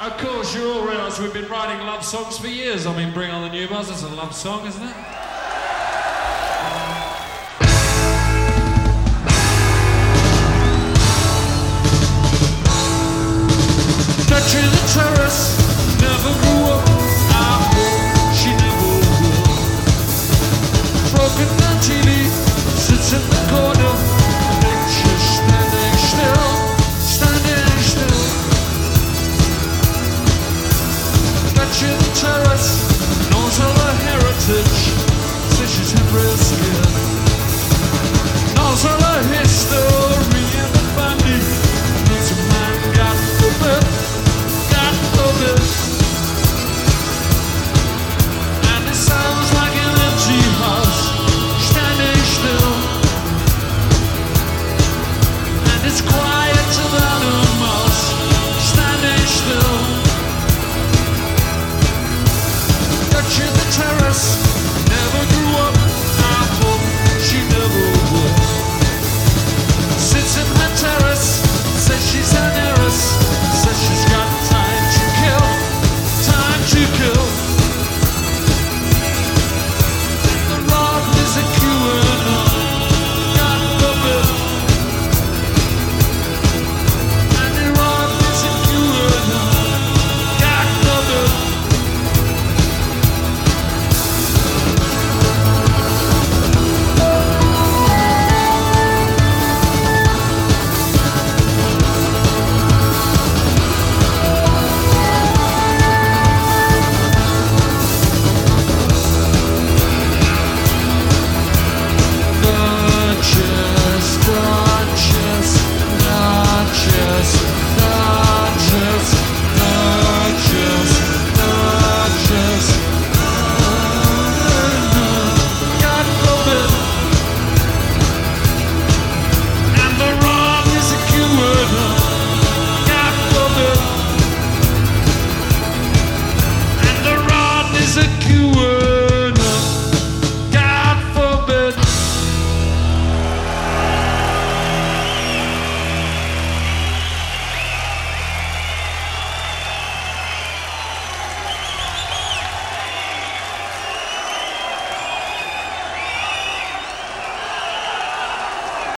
Of course, you all realise we've been writing love songs for years. I mean, Bring on the Nubiles is a love song, isn't it? Touching the terrace, never grew up. I hope she never will. Broken down sits in the terrace, Nautila heritage, Tisha Tabriskin. Nautila history in the family, needs a man, God forbid, God forbid. And it sounds like an empty house, standing still. And it's quiet.